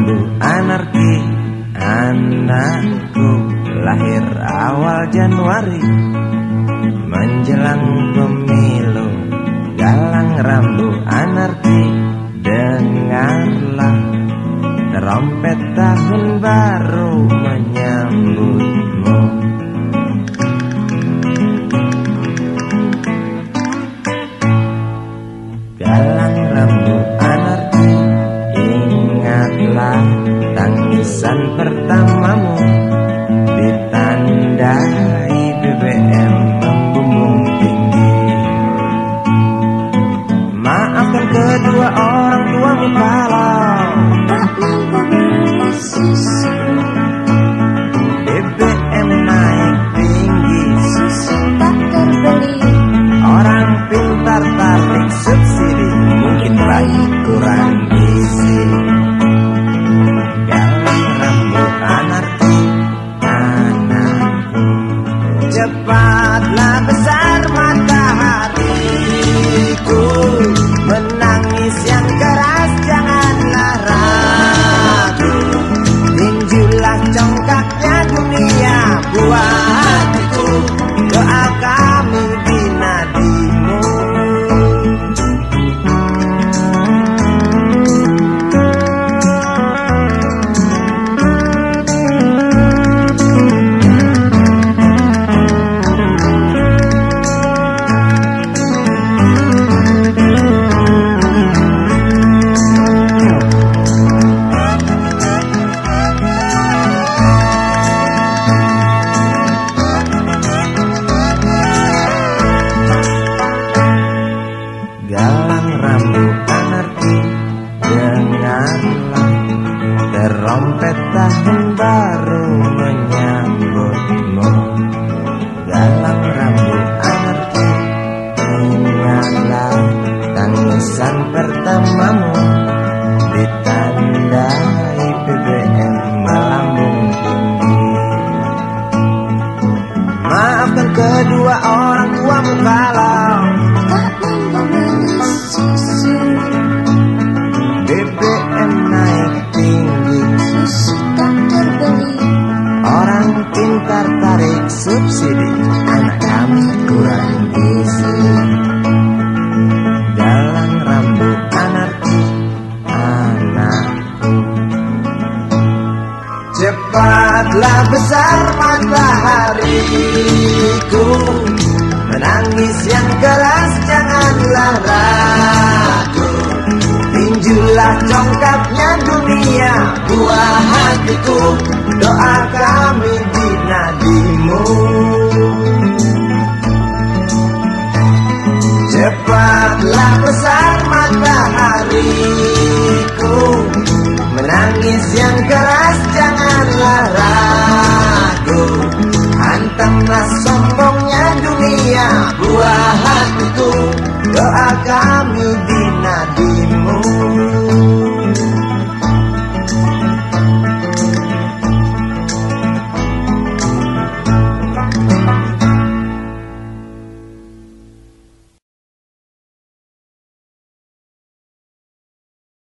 Pandu anarki Anakku lahir awal Januari. Menjelang pemilu Galang rambu anarki Dengarlah Trompet tahun baru menyambutmu. Galang pertamamu Ditandai Terompet tahun baru menyambutmu. Galang rambut anarki Ingatlah Tangisan pertamamu Cepatlah besar matahariku. Menangis yang keras janganlah ragu. Tinjulah congkaknya dunia buah hatiku. Doa kami di nadimu. Cepatlah besar